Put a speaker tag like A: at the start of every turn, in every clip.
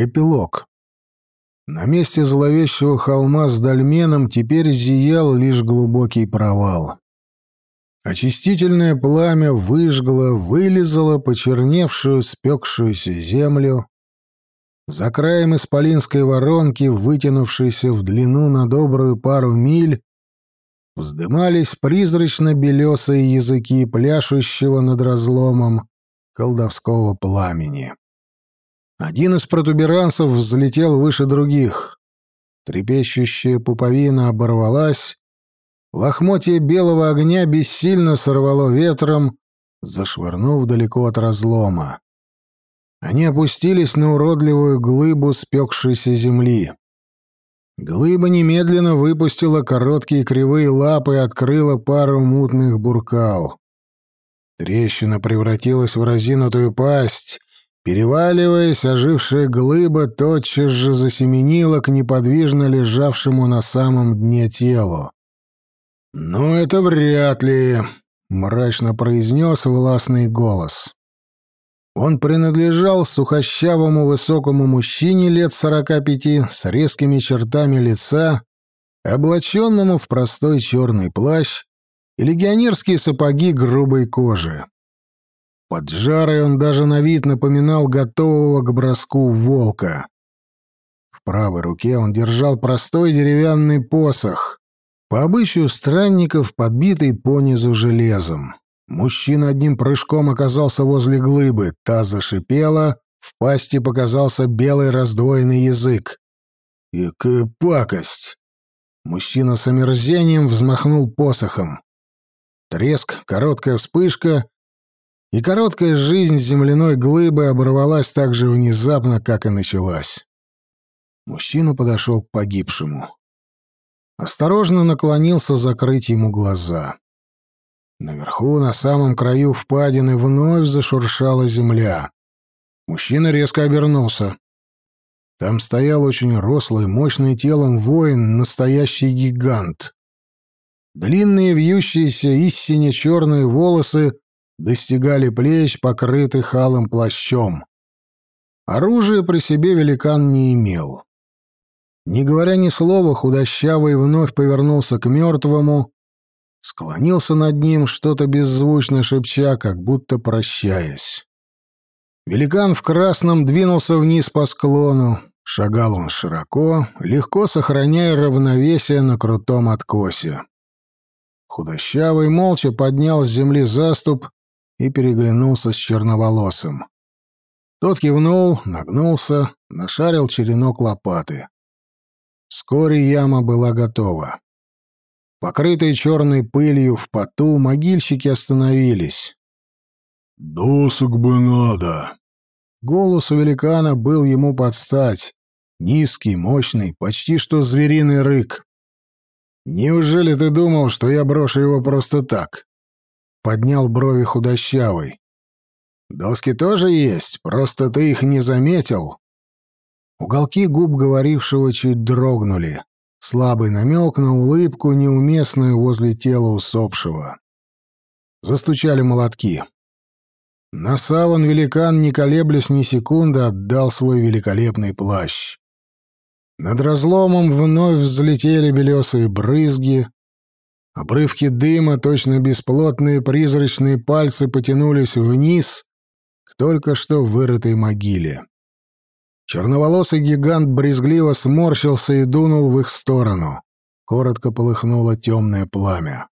A: Эпилог. На месте зловещего холма с дольменом теперь зиял лишь глубокий провал. Очистительное пламя выжгло, вылезало почерневшую, спекшуюся землю. За краем исполинской воронки, вытянувшейся в длину на добрую пару миль, вздымались призрачно-белесые языки пляшущего над разломом колдовского пламени. Один из протуберанцев взлетел выше других. Трепещущая пуповина оборвалась, лохмотье белого огня бессильно сорвало ветром, зашвырнув далеко от разлома. Они опустились на уродливую глыбу спекшейся земли. Глыба немедленно выпустила короткие кривые лапы и открыла пару мутных буркал. Трещина превратилась в разинутую пасть, Переваливаясь, ожившая глыба тотчас же засеменила к неподвижно лежавшему на самом дне телу. «Ну, это вряд ли», — мрачно произнес властный голос. Он принадлежал сухощавому высокому мужчине лет сорока пяти с резкими чертами лица, облаченному в простой черный плащ и легионерские сапоги грубой кожи. Под жарой он даже на вид напоминал готового к броску волка. В правой руке он держал простой деревянный посох, по обычаю странников, подбитый понизу железом. Мужчина одним прыжком оказался возле глыбы, та зашипела, в пасти показался белый раздвоенный язык. «Какая пакость!» Мужчина с омерзением взмахнул посохом. Треск, короткая вспышка, и короткая жизнь земляной глыбы оборвалась так же внезапно, как и началась. Мужчина подошел к погибшему. Осторожно наклонился закрыть ему глаза. Наверху, на самом краю впадины, вновь зашуршала земля. Мужчина резко обернулся. Там стоял очень рослый, мощный телом воин, настоящий гигант. Длинные вьющиеся истине черные волосы достигали плеч, покрытых алым плащом. Оружия при себе великан не имел. Не говоря ни слова, худощавый вновь повернулся к мертвому, склонился над ним, что-то беззвучно шепча, как будто прощаясь. Великан в красном двинулся вниз по склону. Шагал он широко, легко сохраняя равновесие на крутом откосе. Худощавый молча поднял с земли заступ и переглянулся с черноволосым. Тот кивнул, нагнулся, нашарил черенок лопаты. Вскоре яма была готова. Покрытые черной пылью в поту, могильщики остановились.
B: «Досок бы надо!»
A: Голос у великана был ему под стать. Низкий, мощный, почти что звериный рык. «Неужели ты думал, что я брошу его просто так?» Поднял брови худощавый. «Доски тоже есть, просто ты их не заметил». Уголки губ говорившего чуть дрогнули. Слабый намек на улыбку, неуместную возле тела усопшего. Застучали молотки. На саван великан, не колеблясь ни секунды, отдал свой великолепный плащ. Над разломом вновь взлетели белесые брызги, Обрывки дыма, точно бесплотные призрачные пальцы потянулись вниз к только что вырытой могиле. Черноволосый гигант брезгливо сморщился и дунул в их сторону. Коротко полыхнуло темное пламя.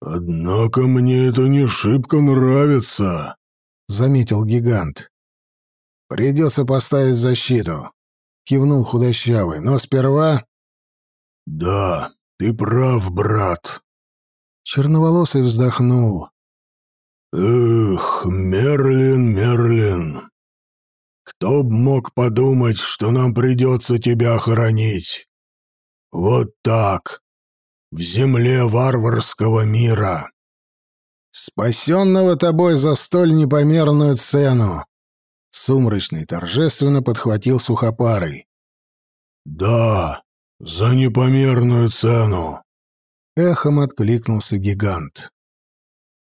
B: «Однако мне это не шибко нравится», — заметил гигант.
A: «Придется поставить защиту», — кивнул худощавый. «Но сперва...»
B: «Да, «Ты прав, брат».
A: Черноволосый вздохнул.
B: «Эх, Мерлин, Мерлин, кто б мог подумать, что нам придется тебя хоронить? Вот так, в земле варварского мира».
A: «Спасенного тобой за столь непомерную цену!» Сумрачный торжественно подхватил сухопарый.
B: «Да, «За непомерную цену!»
A: Эхом откликнулся гигант.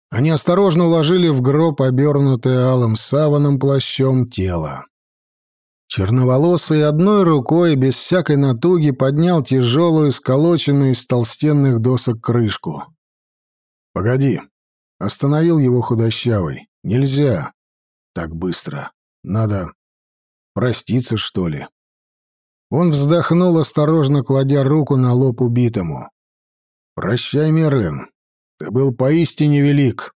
A: Они осторожно уложили в гроб обернутое алым саваном плащом тело. Черноволосый одной рукой, без всякой натуги, поднял тяжелую, сколоченную из толстенных досок крышку. «Погоди!» — остановил его худощавый. «Нельзя так быстро. Надо проститься, что ли?» Он вздохнул, осторожно кладя руку на лоб убитому. «Прощай, Мерлин. Ты был поистине велик.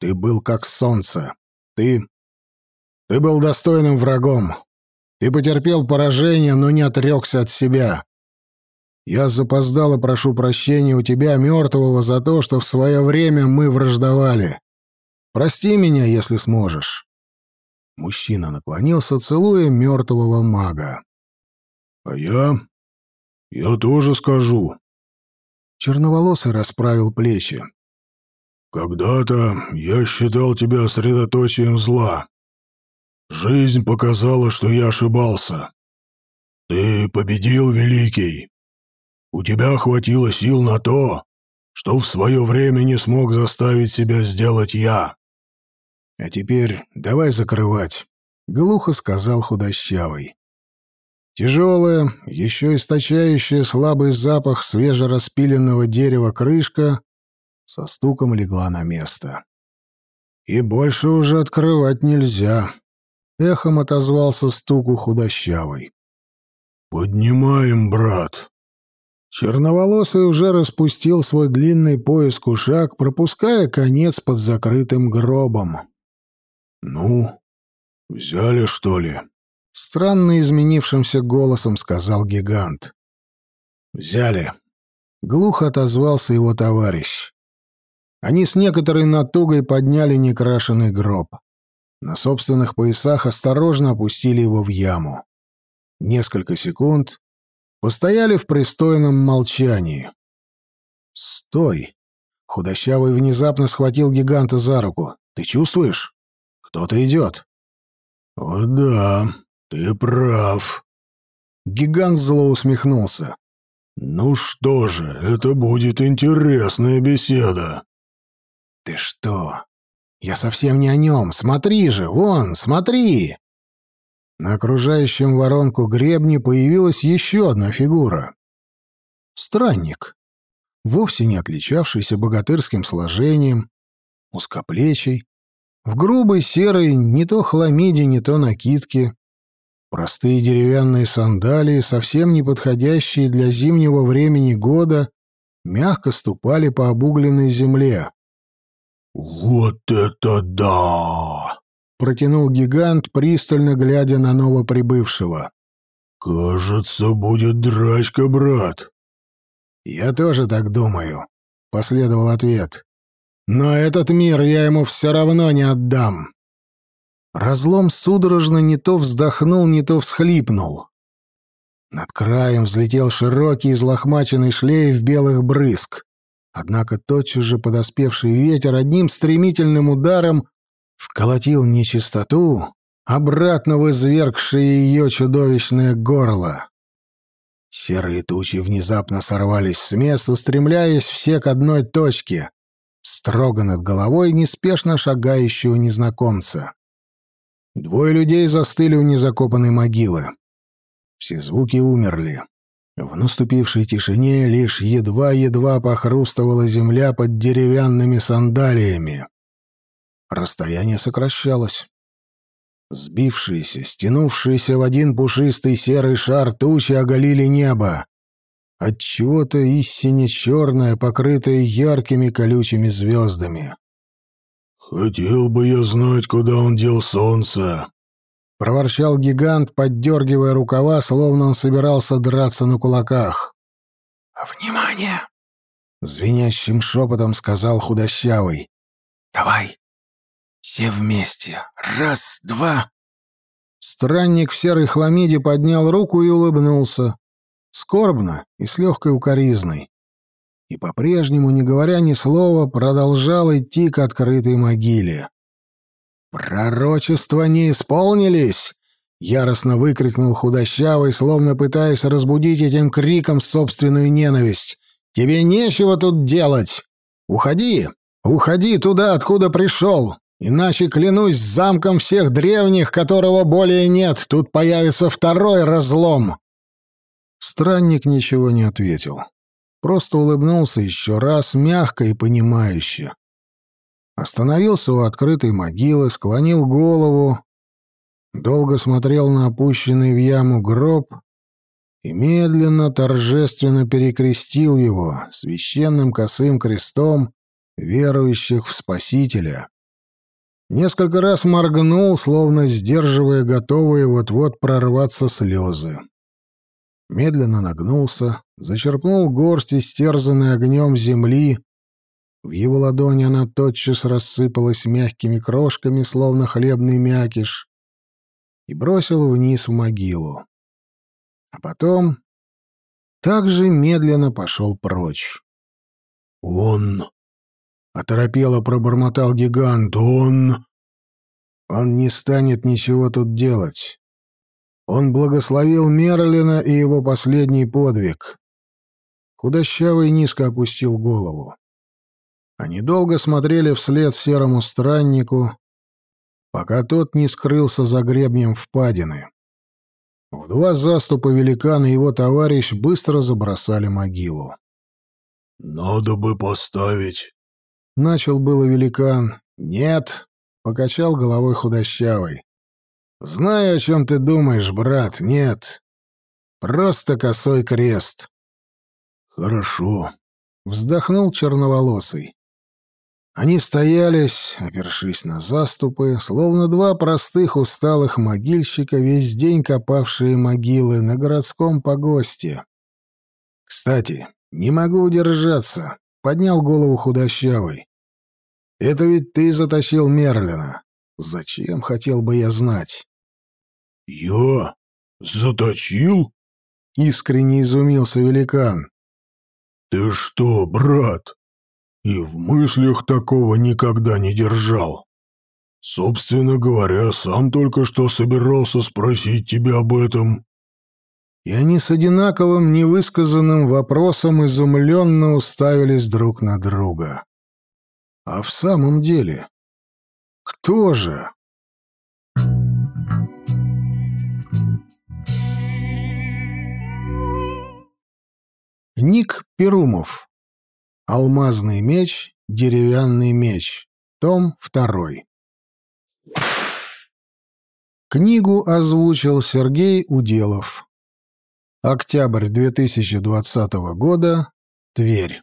A: Ты был как солнце. Ты... Ты был достойным врагом. Ты потерпел поражение, но не отрекся от себя. Я запоздал и прошу прощения у тебя, мертвого, за то, что в свое время мы враждовали. Прости меня, если сможешь». Мужчина наклонился, целуя мертвого мага.
B: «А я... я тоже скажу».
A: Черноволосый расправил плечи.
B: «Когда-то я считал тебя средоточием зла. Жизнь показала, что я ошибался. Ты победил, Великий. У тебя хватило сил на то, что в свое время не смог заставить себя сделать я.
A: А теперь давай закрывать, — глухо сказал худощавый. Тяжелая, еще источающая слабый запах свежераспиленного дерева крышка со стуком легла на место. И больше уже открывать нельзя. Эхом отозвался стуку худощавый.
B: «Поднимаем, брат!»
A: Черноволосый уже распустил свой длинный пояс кушак, пропуская конец под закрытым гробом.
B: «Ну, взяли, что ли?»
A: Странно изменившимся голосом сказал гигант. «Взяли!» — глухо отозвался его товарищ. Они с некоторой натугой подняли некрашенный гроб. На собственных поясах осторожно опустили его в яму. Несколько секунд постояли в пристойном молчании. «Стой!» — худощавый внезапно схватил гиганта за руку. «Ты чувствуешь? Кто-то идет».
B: «О да, ты прав».
A: Гигант зло усмехнулся.
B: «Ну что же, это будет интересная беседа».
A: «Ты что? Я совсем не о нем. Смотри же, вон, смотри!» На окружающем воронку гребне появилась еще одна фигура. Странник, вовсе не отличавшийся богатырским сложением, узкоплечий, в грубой серой не то хламиде, не то накидке, простые деревянные сандалии, совсем не подходящие для зимнего времени года, мягко ступали по обугленной земле.
B: «Вот это да!»
A: — протянул гигант, пристально глядя на новоприбывшего.
B: «Кажется, будет драчка, брат».
A: «Я тоже так думаю», — последовал ответ. «Но этот мир я ему все равно не отдам». Разлом судорожно не то вздохнул, не то всхлипнул. Над краем взлетел широкий излохмаченный шлейф белых брызг. Однако тотчас же подоспевший ветер одним стремительным ударом вколотил нечистоту, обратно в извергшее ее чудовищное горло. Серые тучи внезапно сорвались с места, устремляясь все к одной точке, строго над головой неспешно шагающего незнакомца. Двое людей застыли у незакопанной могилы. Все звуки умерли. В наступившей тишине лишь едва-едва похрустывала земля под деревянными сандалиями. Расстояние сокращалось. Сбившиеся, стянувшиеся в один пушистый серый шар тучи оголили небо. Отчего-то истине черное, покрытое яркими колючими звездами.
B: «Хотел бы я знать, куда он дел солнце», —
A: проворчал гигант, поддергивая рукава, словно он собирался драться на кулаках. «Внимание!» — звенящим шепотом сказал худощавый. «Давай, все вместе. Раз, два!» Странник в серой хламиде поднял руку и улыбнулся. Скорбно и с легкой укоризной и по-прежнему, не говоря ни слова, продолжал идти к открытой могиле. «Пророчества не исполнились!» — яростно выкрикнул худощавый, словно пытаясь разбудить этим криком собственную ненависть. «Тебе нечего тут делать! Уходи! Уходи туда, откуда пришел! Иначе, клянусь замком всех древних, которого более нет, тут появится второй разлом. Странник ничего не ответил. Просто улыбнулся еще раз, мягко и понимающе. Остановился у открытой могилы, склонил голову, долго смотрел на опущенный в яму гроб и медленно, торжественно перекрестил его священным косым крестом верующих в Спасителя. Несколько раз моргнул, словно сдерживая готовые вот-вот прорваться слезы. Медленно нагнулся, зачерпнул горсть истерзанной огнем земли. В его ладони она тотчас рассыпалась мягкими крошками, словно хлебный мякиш, и бросил вниз в могилу. А потом также медленно пошел прочь.
B: «Он!» — оторопело пробормотал гигант. «Он...»
A: «Он не станет ничего тут делать. Он благословил Мерлина и его последний подвиг. Худощавый низко опустил голову. Они долго смотрели вслед серому страннику, пока тот не скрылся за гребнем впадины. В два заступа великан и его товарищ быстро забросали могилу.
B: «Надо бы поставить...»
A: Начал было великан. «Нет», — покачал головой худощавый. «Знаю, о чем ты думаешь, брат. Нет. Просто косой крест».
B: «Хорошо», —
A: вздохнул черноволосый. Они стоялись, опершись на заступы, словно два простых усталых могильщика, весь день копавшие могилы на городском погосте. «Кстати, не могу удержаться», — поднял голову худощавый. «Это ведь ты затащил Мерлина. Зачем, хотел бы я знать?»
B: «Я? Заточил?»
A: — искренне изумился великан.
B: «Ты что, брат? И в мыслях такого никогда не держал. Собственно говоря, сам только что собирался спросить тебя об этом».
A: И они с одинаковым невысказанным вопросом изумленно уставились друг на друга. А в самом деле, кто же? Ник Перумов. Алмазный меч, деревянный меч. Том 2. Книгу озвучил Сергей Уделов. Октябрь 2020 года. Тверь.